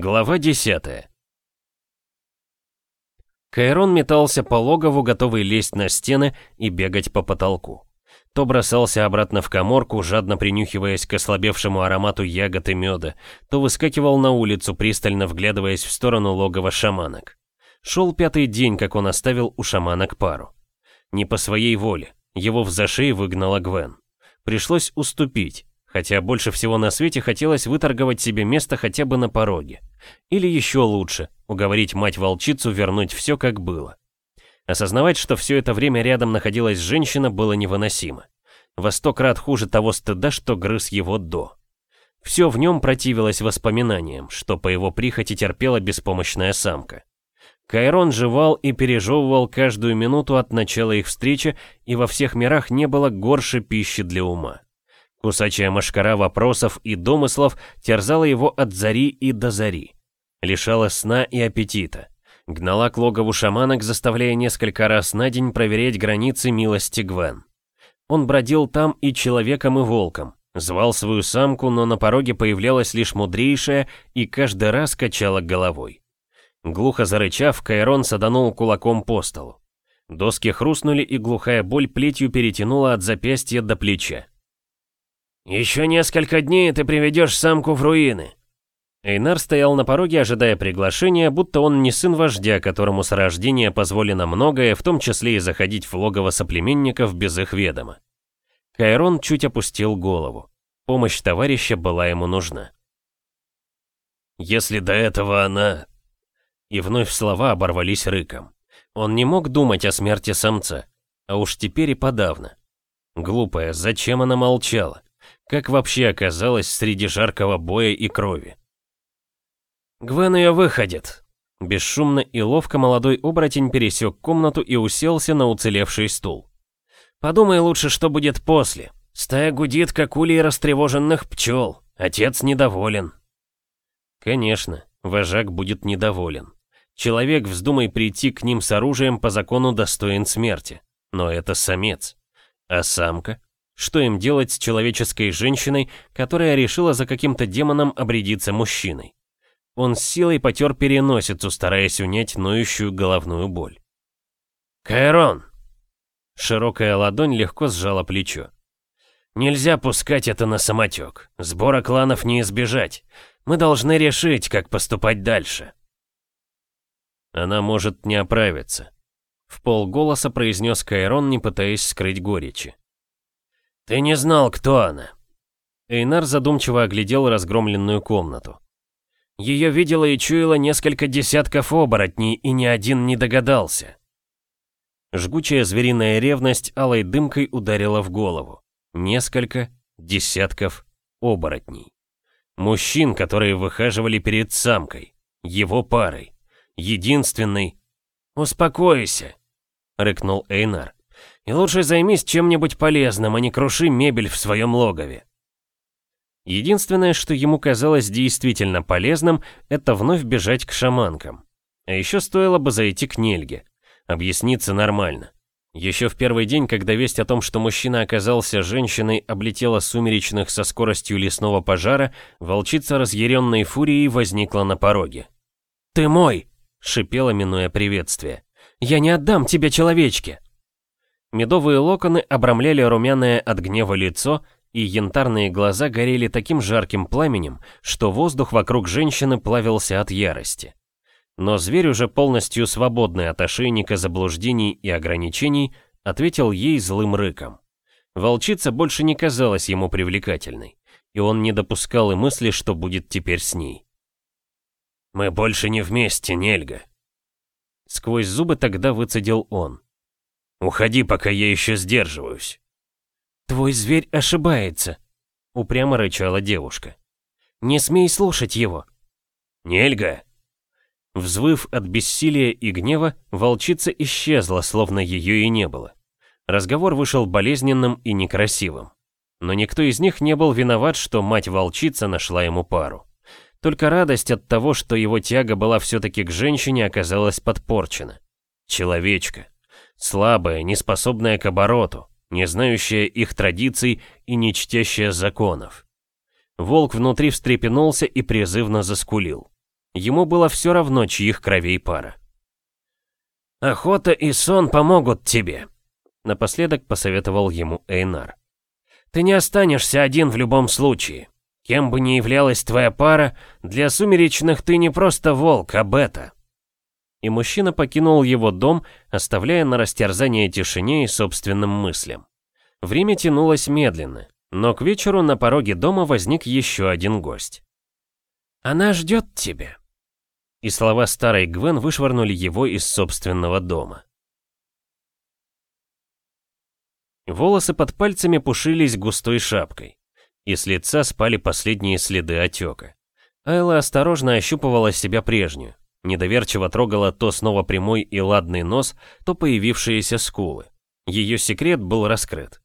Глава 10 Кайрон метался по логову, готовый лезть на стены и бегать по потолку. То бросался обратно в коморку, жадно принюхиваясь к ослабевшему аромату ягод и меда, то выскакивал на улицу, пристально вглядываясь в сторону логова шаманок. Шел пятый день, как он оставил у шаманок пару. Не по своей воле, его в зашей выгнала Гвен. Пришлось уступить, хотя больше всего на свете хотелось выторговать себе место хотя бы на пороге. Или еще лучше, уговорить мать-волчицу вернуть все как было. Осознавать, что все это время рядом находилась женщина, было невыносимо. Во сто крат хуже того стыда, что грыз его до. Все в нем противилось воспоминаниям, что по его прихоти терпела беспомощная самка. Кайрон жевал и пережевывал каждую минуту от начала их встречи, и во всех мирах не было горше пищи для ума. Кусачая машкара вопросов и домыслов терзала его от зари и до зари. Лишала сна и аппетита. Гнала к логову шаманок, заставляя несколько раз на день проверять границы милости Гвен. Он бродил там и человеком, и волком. Звал свою самку, но на пороге появлялась лишь мудрейшая и каждый раз качала головой. Глухо зарычав, Кайрон саданул кулаком по столу. Доски хрустнули, и глухая боль плетью перетянула от запястья до плеча. «Еще несколько дней, ты приведешь самку в руины», Эйнар стоял на пороге, ожидая приглашения, будто он не сын вождя, которому с рождения позволено многое, в том числе и заходить в логово соплеменников без их ведома. Кайрон чуть опустил голову. Помощь товарища была ему нужна. «Если до этого она...» И вновь слова оборвались рыком. Он не мог думать о смерти самца, а уж теперь и подавно. Глупая, зачем она молчала? Как вообще оказалась среди жаркого боя и крови? Гвен ее выходит. Бесшумно и ловко молодой оборотень пересек комнату и уселся на уцелевший стул. Подумай лучше, что будет после. Стая гудит, как улей растревоженных пчел. Отец недоволен. Конечно, вожак будет недоволен. Человек, вздумай прийти к ним с оружием, по закону достоин смерти. Но это самец. А самка? Что им делать с человеческой женщиной, которая решила за каким-то демоном обрядиться мужчиной? Он с силой потер переносицу, стараясь унять ноющую головную боль. «Кайрон!» Широкая ладонь легко сжала плечо. «Нельзя пускать это на самотек. Сбора кланов не избежать. Мы должны решить, как поступать дальше». «Она может не оправиться», — в полголоса произнес Кайрон, не пытаясь скрыть горечи. «Ты не знал, кто она». Эйнар задумчиво оглядел разгромленную комнату. Ее видела и чуяло несколько десятков оборотней, и ни один не догадался. Жгучая звериная ревность алой дымкой ударила в голову. Несколько десятков оборотней. Мужчин, которые выхаживали перед самкой, его парой, единственный. «Успокойся», — рыкнул Эйнар. «И лучше займись чем-нибудь полезным, а не круши мебель в своем логове». Единственное, что ему казалось действительно полезным, это вновь бежать к шаманкам. А еще стоило бы зайти к Нельге. Объясниться нормально. Еще в первый день, когда весть о том, что мужчина оказался женщиной, облетела сумеречных со скоростью лесного пожара, волчица разъяренной фурией возникла на пороге. «Ты мой!» — шипела, минуя приветствие. «Я не отдам тебя человечке!» Медовые локоны обрамляли румяное от гнева лицо, и янтарные глаза горели таким жарким пламенем, что воздух вокруг женщины плавился от ярости. Но зверь, уже полностью свободный от ошейника заблуждений и ограничений, ответил ей злым рыком. Волчица больше не казалась ему привлекательной, и он не допускал и мысли, что будет теперь с ней. «Мы больше не вместе, Нельга!» Сквозь зубы тогда выцедил он. «Уходи, пока я еще сдерживаюсь!» «Твой зверь ошибается», — упрямо рычала девушка. «Не смей слушать его». «Нельга!» Взвыв от бессилия и гнева, волчица исчезла, словно ее и не было. Разговор вышел болезненным и некрасивым. Но никто из них не был виноват, что мать-волчица нашла ему пару. Только радость от того, что его тяга была все-таки к женщине, оказалась подпорчена. Человечка. Слабая, неспособная к обороту не знающая их традиций и не чтящая законов. Волк внутри встрепенулся и призывно заскулил. Ему было все равно, чьих кровей пара. «Охота и сон помогут тебе», — напоследок посоветовал ему Эйнар. «Ты не останешься один в любом случае. Кем бы ни являлась твоя пара, для сумеречных ты не просто волк, а бета». И мужчина покинул его дом, оставляя на растерзание тишине и собственным мыслям. Время тянулось медленно, но к вечеру на пороге дома возник еще один гость. «Она ждет тебя», и слова старой Гвен вышвырнули его из собственного дома. Волосы под пальцами пушились густой шапкой, и с лица спали последние следы отека. Айла осторожно ощупывала себя прежнюю, недоверчиво трогала то снова прямой и ладный нос, то появившиеся скулы. Ее секрет был раскрыт.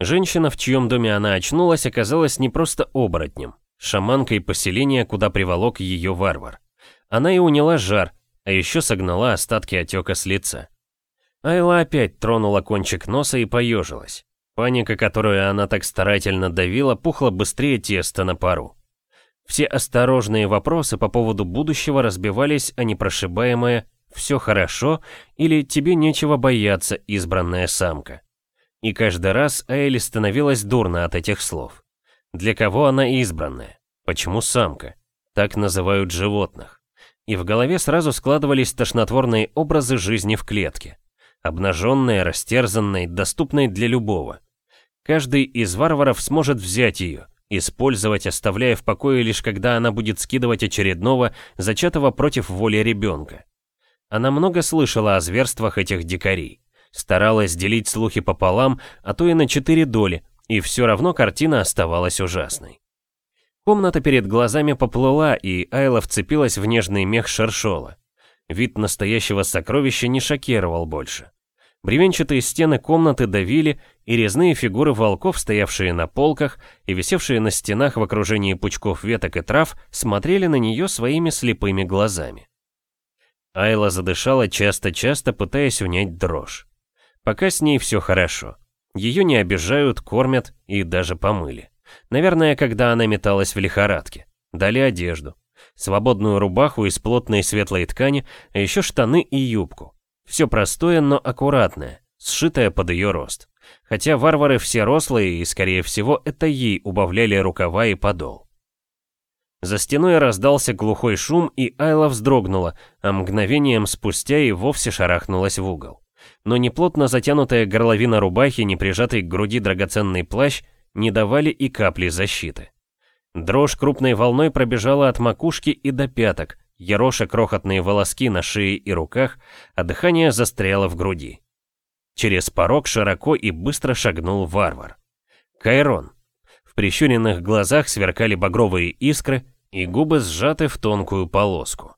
Женщина, в чьем доме она очнулась, оказалась не просто оборотнем, шаманкой поселения, куда приволок ее варвар. Она и уняла жар, а еще согнала остатки отека с лица. Айла опять тронула кончик носа и поежилась. Паника, которую она так старательно давила, пухла быстрее теста на пару. Все осторожные вопросы по поводу будущего разбивались о непрошибаемое «все хорошо» или «тебе нечего бояться, избранная самка». И каждый раз Айли становилась дурно от этих слов. Для кого она избранная? Почему самка? Так называют животных и в голове сразу складывались тошнотворные образы жизни в клетке. Обнаженной, растерзанной, доступной для любого. Каждый из варваров сможет взять ее, использовать, оставляя в покое лишь когда она будет скидывать очередного, зачатого против воли ребенка. Она много слышала о зверствах этих дикарей. Старалась делить слухи пополам, а то и на четыре доли, и все равно картина оставалась ужасной. Комната перед глазами поплыла, и Айла вцепилась в нежный мех шершола. Вид настоящего сокровища не шокировал больше. Бревенчатые стены комнаты давили, и резные фигуры волков, стоявшие на полках и висевшие на стенах в окружении пучков веток и трав, смотрели на нее своими слепыми глазами. Айла задышала часто-часто, пытаясь унять дрожь. Пока с ней все хорошо. Ее не обижают, кормят и даже помыли. Наверное, когда она металась в лихорадке. Дали одежду. Свободную рубаху из плотной светлой ткани, а еще штаны и юбку. Все простое, но аккуратное, сшитое под ее рост. Хотя варвары все рослые, и, скорее всего, это ей убавляли рукава и подол. За стеной раздался глухой шум, и Айла вздрогнула, а мгновением спустя и вовсе шарахнулась в угол. Но неплотно затянутая горловина рубахи, не прижатый к груди драгоценный плащ, не давали и капли защиты. Дрожь крупной волной пробежала от макушки и до пяток, ероша крохотные волоски на шее и руках, а дыхание застряло в груди. Через порог широко и быстро шагнул варвар. Кайрон. В прищуренных глазах сверкали багровые искры, и губы сжаты в тонкую полоску.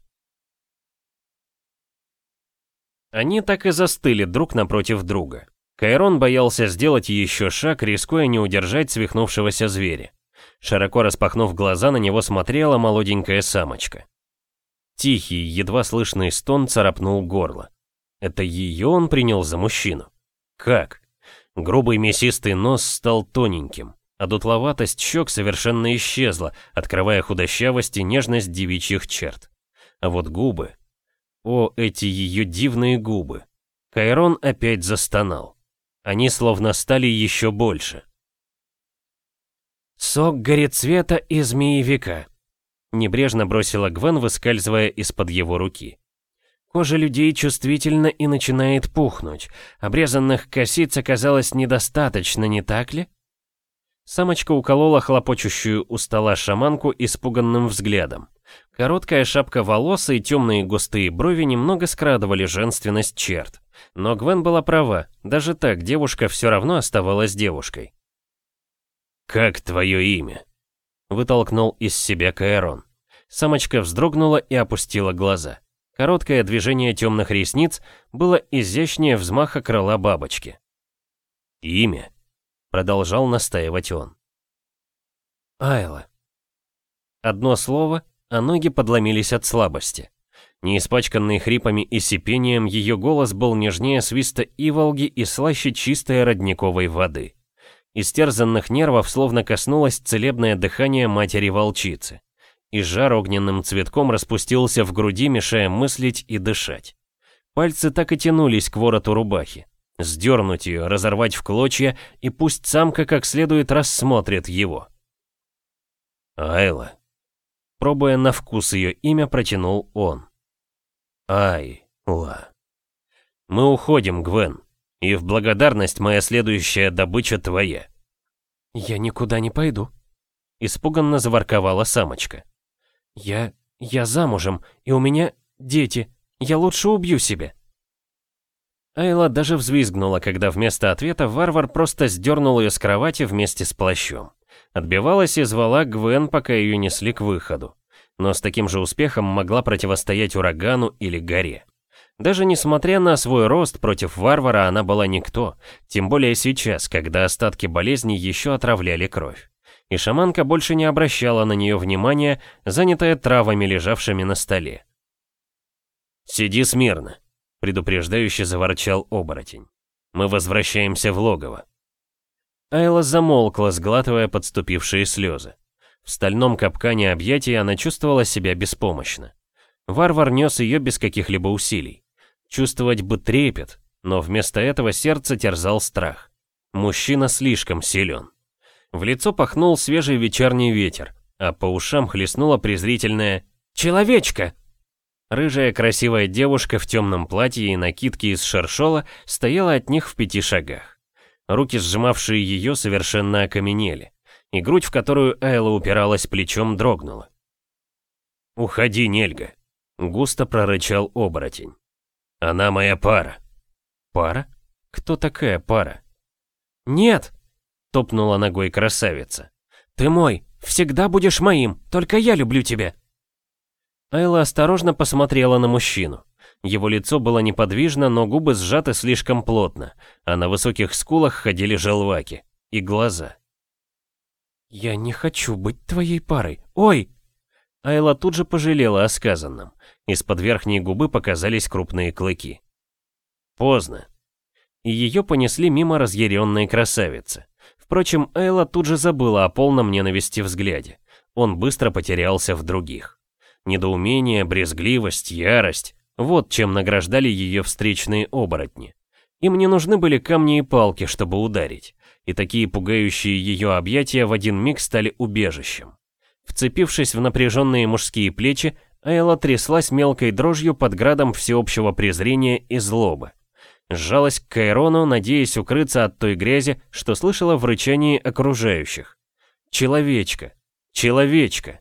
Они так и застыли друг напротив друга. Кайрон боялся сделать еще шаг, рискуя не удержать свихнувшегося зверя. Широко распахнув глаза, на него смотрела молоденькая самочка. Тихий, едва слышный стон царапнул горло. Это ее он принял за мужчину. Как? Грубый мясистый нос стал тоненьким, а дутловатость щек совершенно исчезла, открывая худощавость и нежность девичьих черт. А вот губы... О, эти ее дивные губы! Кайрон опять застонал. Они словно стали еще больше. «Сок горецвета и змеевика», — небрежно бросила Гвен, выскальзывая из-под его руки. Кожа людей чувствительна и начинает пухнуть. Обрезанных косиц оказалось недостаточно, не так ли? Самочка уколола хлопочущую у стола шаманку испуганным взглядом. Короткая шапка волос и темные густые брови немного скрадывали женственность черт. Но Гвен была права, даже так девушка все равно оставалась девушкой. «Как твое имя?» Вытолкнул из себя Каэрон. Самочка вздрогнула и опустила глаза. Короткое движение темных ресниц было изящнее взмаха крыла бабочки. «Имя?» Продолжал настаивать он. «Айла». Одно слово, а ноги подломились от слабости. Не испачканный хрипами и сипением, ее голос был нежнее свиста иволги и слаще чистой родниковой воды. Из терзанных нервов словно коснулось целебное дыхание матери-волчицы. и жар огненным цветком распустился в груди, мешая мыслить и дышать. Пальцы так и тянулись к вороту рубахи. Сдернуть ее, разорвать в клочья, и пусть самка как следует рассмотрит его. Айла. Пробуя на вкус ее имя, протянул он. Айла. Мы уходим, Гвен, и в благодарность моя следующая добыча твоя. Я никуда не пойду. Испуганно заворковала самочка. Я... я замужем, и у меня дети. Я лучше убью себя. Айла даже взвизгнула, когда вместо ответа варвар просто сдернул ее с кровати вместе с плащом. Отбивалась и звала Гвен, пока ее несли к выходу. Но с таким же успехом могла противостоять урагану или горе. Даже несмотря на свой рост, против варвара она была никто, тем более сейчас, когда остатки болезни еще отравляли кровь. И шаманка больше не обращала на нее внимания, занятая травами, лежавшими на столе. «Сиди смирно», — предупреждающе заворчал оборотень. «Мы возвращаемся в логово». Айла замолкла, сглатывая подступившие слезы. В стальном капкане объятий она чувствовала себя беспомощно. Варвар нес ее без каких-либо усилий. Чувствовать бы трепет, но вместо этого сердце терзал страх. Мужчина слишком силен. В лицо пахнул свежий вечерний ветер, а по ушам хлестнула презрительная «Человечка!». Рыжая красивая девушка в темном платье и накидке из шершола стояла от них в пяти шагах. Руки, сжимавшие ее, совершенно окаменели, и грудь, в которую Айла упиралась плечом, дрогнула. «Уходи, Нельга!» — густо прорычал оборотень. «Она моя пара». «Пара? Кто такая пара?» «Нет!» — топнула ногой красавица. «Ты мой! Всегда будешь моим! Только я люблю тебя!» Айла осторожно посмотрела на мужчину. Его лицо было неподвижно, но губы сжаты слишком плотно, а на высоких скулах ходили желваки. И глаза. «Я не хочу быть твоей парой. Ой!» Айла тут же пожалела о сказанном. Из-под верхней губы показались крупные клыки. Поздно. И ее понесли мимо разъяренной красавицы. Впрочем, Айла тут же забыла о полном ненависти взгляде. Он быстро потерялся в других. Недоумение, брезгливость, ярость — вот чем награждали ее встречные оборотни. Им не нужны были камни и палки, чтобы ударить, и такие пугающие ее объятия в один миг стали убежищем. Вцепившись в напряженные мужские плечи, Айла тряслась мелкой дрожью под градом всеобщего презрения и злобы. Сжалась к Кайрону, надеясь укрыться от той грязи, что слышала в рычании окружающих. «Человечка! Человечка!»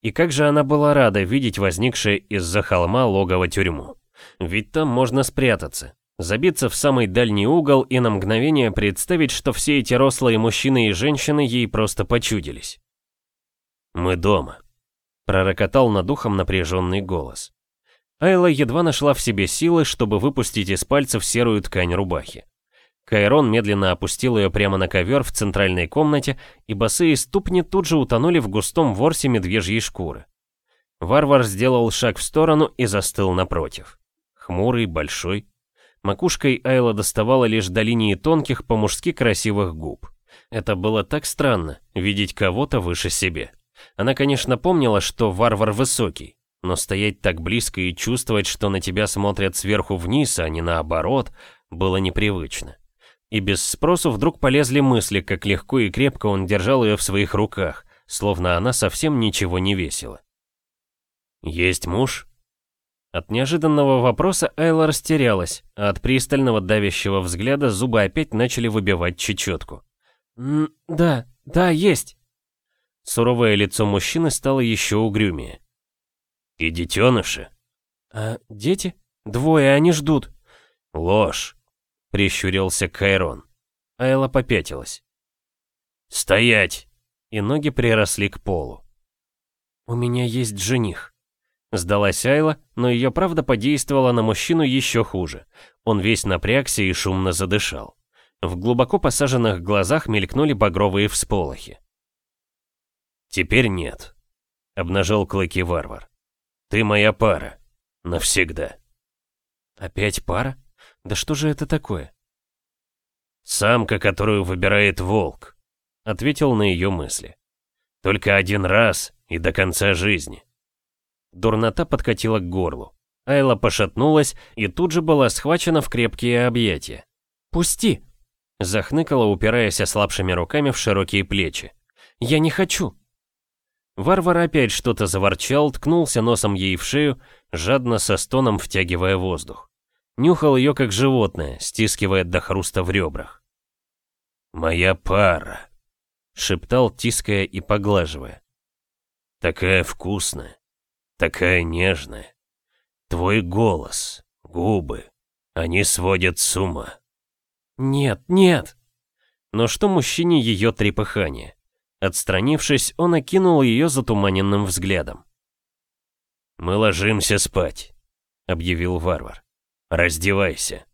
И как же она была рада видеть возникшее из-за холма логово тюрьму. Ведь там можно спрятаться, забиться в самый дальний угол и на мгновение представить, что все эти рослые мужчины и женщины ей просто почудились. «Мы дома», — пророкотал над ухом напряженный голос. Айла едва нашла в себе силы, чтобы выпустить из пальцев серую ткань рубахи. Кайрон медленно опустил ее прямо на ковер в центральной комнате, и босые ступни тут же утонули в густом ворсе медвежьей шкуры. Варвар сделал шаг в сторону и застыл напротив. Хмурый, большой. Макушкой Айла доставала лишь до линии тонких, по-мужски красивых губ. Это было так странно, видеть кого-то выше себе. Она, конечно, помнила, что варвар высокий, но стоять так близко и чувствовать, что на тебя смотрят сверху вниз, а не наоборот, было непривычно. И без спросу вдруг полезли мысли, как легко и крепко он держал ее в своих руках, словно она совсем ничего не весила. «Есть муж?» От неожиданного вопроса Айла растерялась, а от пристального давящего взгляда зубы опять начали выбивать чечетку. «Да, да, есть!» Суровое лицо мужчины стало еще угрюмее. «И детеныши?» «А дети? Двое, они ждут». «Ложь прищурился Кайрон. Айла попятилась. «Стоять!» И ноги приросли к полу. «У меня есть жених». Сдалась Айла, но ее правда подействовала на мужчину еще хуже. Он весь напрягся и шумно задышал. В глубоко посаженных глазах мелькнули багровые всполохи. «Теперь нет», — обнажил клыки варвар. «Ты моя пара. Навсегда». «Опять пара?» Да что же это такое? «Самка, которую выбирает волк», — ответил на ее мысли. Только один раз и до конца жизни». Дурнота подкатила к горлу. Айла пошатнулась и тут же была схвачена в крепкие объятия. «Пусти!» Захныкала, упираясь ослабшими руками в широкие плечи. «Я не хочу!» Варвар опять что-то заворчал, ткнулся носом ей в шею, жадно со стоном втягивая воздух. Нюхал ее как животное, стискивая до хруста в ребрах. «Моя пара», — шептал, тиская и поглаживая. «Такая вкусная, такая нежная. Твой голос, губы, они сводят с ума». «Нет, нет!» Но что мужчине ее трепыхание? Отстранившись, он окинул ее затуманенным взглядом. «Мы ложимся спать», — объявил варвар. «Раздевайся».